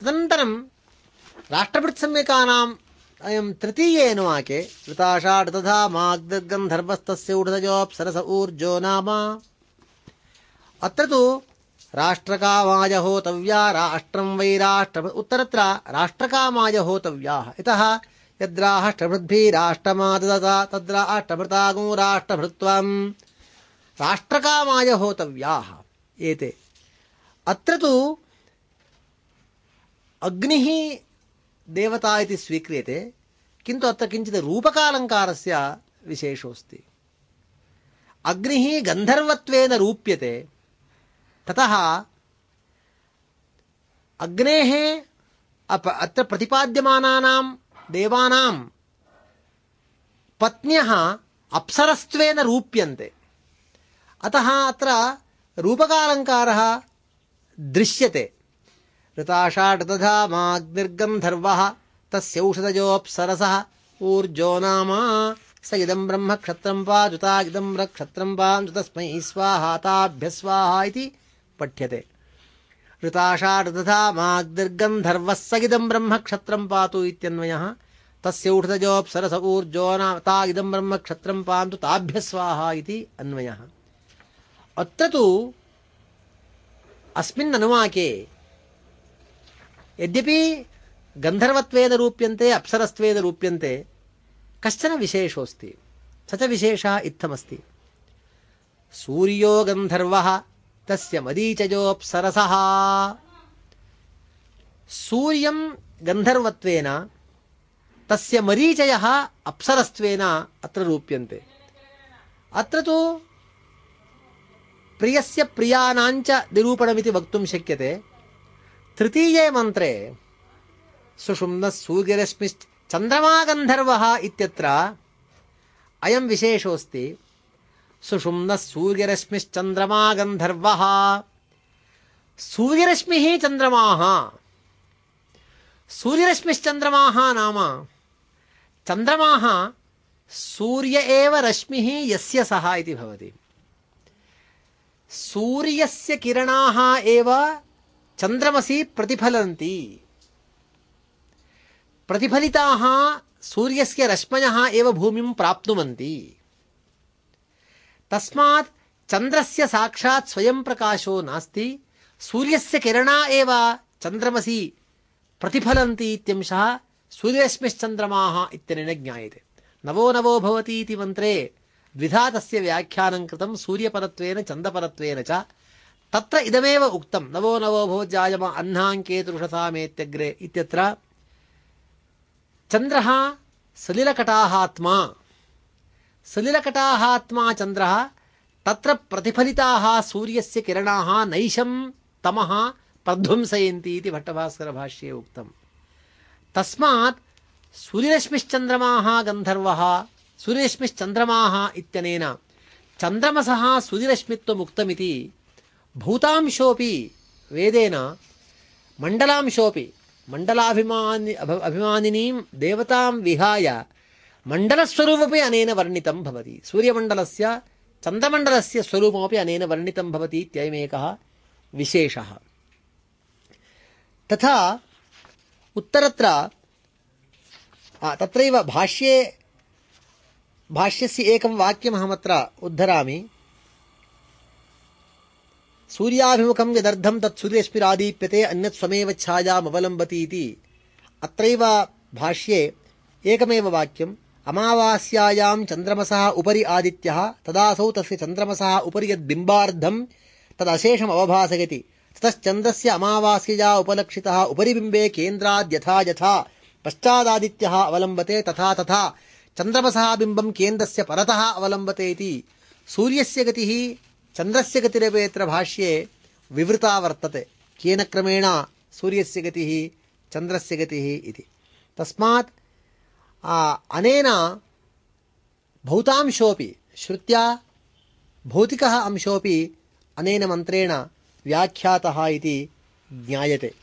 तदनन्तरं राष्ट्रभृत्सम्यकानाम् अयं तृतीये अनुवाके ऋताषाढ तथा माग्दर्गन्धर्वस्तस्य ऊढजोऽप्सरस ऊर्जो नाम अत्र तु राष्ट्रकामाय होतव्या राष्ट्रं वै राष्ट्र उत्तरत्र राष्ट्रकामाय होतव्याः यतः यद्राष्ट्रभृद्भिः राष्ट्रमाददता तद्राष्ट्रभृतागो राष्ट्रभृत्वम् राष्ट्रकामाय होतव्याः एते अत्र तु अग्निः देवता इति स्वीक्रियते किन्तु अत्र किञ्चित् रूपकालङ्कारस्य विशेषोऽस्ति। अग्निः गन्धर्वत्वेन रूप्यते ततः अग्नेः अप अत्र प्रतिपाद्यमानानां देवानां पत्न्यः अप्सरस्त्वेन रूप्यन्ते। अतः अत्र रूपकालङ्कारः दृश्यते ऋताषाढ तथा माग्निर्गन्धर्वः तस्यौषधजोऽप्सरसः ऊर्जो नाम स इदं ब्रह्म क्षत्रं वा जुतागिदं रक्षत्रं वा तस्मै स्वाहा ताभ्य स्वाहा इति पठ्यते ऋताषाढ तथा माग्निर्गन्धर्वः स इदं ब्रह्म क्षत्रं पातु इत्यन्वयः तस्य ऊर्धजोऽप्सरस ऊर्जो नाम ता इदं ब्रह्म क्षत्रं पान्तु ताभ्य स्वाहा इति अन्वयः अत्र तु अस्मिन् अनुवाके ಯದ್ಯಪಿ ಗಂಧರ್ವತ್ವೇದ ರೂಪ್ಯಂತೆ ಅಪ್ಸರಸ್ತ್ವೇದ ರೂಪ್ಯಂತೆ ಕಶ್ಚನ ವಿಶೇಷೋಸ್ತಿ, ಸಚ ವಿಶೇಷ ಇತ್ತಮಸ್ತಿ. ಸೂರ್ಯೋ ಗಂಧರ್ವ ತಸ್ಯ ಮದೀಚಯೋಪ್ಸರಸ ಸೂರ್ಯಂ ಗಂಧರ್ವತ್ವೇನ, ತಸ್ಯ ಮರೀಚಯ ಅಪ್ಸರಸ್ತ್ವೇನ ಅತ್ರ ರೂಪ್ಯಂತೆ. ಅತ್ರ ತು ಪ್ರಿಯಸ್ಯ ಪ್ರಿಯಾನಾಂಚ ನಿರೂಪಣಮಿತಿ ವಕ್ತುಂ ಶಕ್ಯತೆ. तृतीये मन्त्रे, सुषुम्नः सूर्यरश्मिश्चन्द्रमा गन्धर्वः इत्यत्र अयं विशेषोऽस्ति, सुषुम्नः सूर्यरश्मिश्चन्द्रमा गन्धर्वः सूर्यरश्मिः चन्द्रमाः। सूर्यरश्मिश्चन्द्रमाः नाम, चन्द्रमाः सूर्य एव रश्मिः यस्य सः इति भवति। सूर्यस्य किरणाः एव चन्द्रमसि प्रतिफलन्ति। प्रतिफलिताः सूर्यस्य रश्मयः एव भूमिं प्राप्नुवन्ति। तस्मात् चन्द्रस्य साक्षात् स्वयं प्रकाशो नास्ति। सूर्यस्य किरणा एव चन्द्रमसि प्रतिफलन्ति इत्यंशः ज्ञायते। नवो नवो भवति इति मन्त्रे द्विधा तस्य व्याख्यानं कृतं सूर्यपरत्वेन चन्दपरत्वेन च तत्र इदमेव उक्तं नवो नवो भवज्जायमा अह्नाङ्केतुरुषसामेत्यग्रे इत्यत्र चन्द्रः सलिलकटाहात्मा। सलिलकटाहात्मा चन्द्रः तत्र प्रतिफलिताः सूर्यस्य किरणाः नैशं तमः प्रध्वंसयन्ति इति भट्टभास्करभाष्ये उक्तम्। तस्मात् सूर्यरश्मिश्चन्द्रमाः गन्धर्वः सूर्यरश्मिश्चन्द्रमाः इत्यनेन चन्द्रमसः सूर्यरश्मित्वमुक्तमिति భూతాంశోపి వేదేన? మండలాంశోపి. మండలాభిమాని అభిమానినీం దేవతాం విహాయ. మండలస్వరూపమే అనేన వర్ణితం భవతి. సూర్యమండలస్య చందమండలస్య స్వరూపమపి అనేన వర్ణితం భవతి ఇత్యయమేకः విశేష. తథా ఉత్తరత్ర తత్రైవ భాష్యే భాష్యస్య ఏకం వాక్యమహమత్ర ఉద్ధరామి सूर्याभिमुखं यदर्थं तत् सूर्यस्मिरादीप्यते अन्यत् स्वमेव छायामवलम्बति इति अत्रैव भाष्ये एकमेव वाक्यम्, अमावास्यायां चन्द्रमसः उपरि आदित्यः, तदासौ तस्य चन्द्रमसः उपरि यद्बिम्बार्धं तदशेषम् अवभासयति। ततश्चन्द्रस्य अमावास्यया उपलक्षितः उपरिबिम्बे केन्द्राद्यथा यथा, पश्चादादित्यः अवलम्बते तथा तथा, चन्द्रमसः बिम्बं केन्द्रस्य परतः अवलम्बते इति सूर्यस्य गतिः चन्द्रस्य गतिरपि यत्र भाष्ये विवृता वर्तते। केन क्रमेण सूर्यस्य गतिः चन्द्रस्य गतिः इति। तस्मात् अनेन भौतांशोऽपि, श्रुत्या भौतिकः अंशोऽपि अनेन मन्त्रेण व्याख्यातः इति ज्ञायते।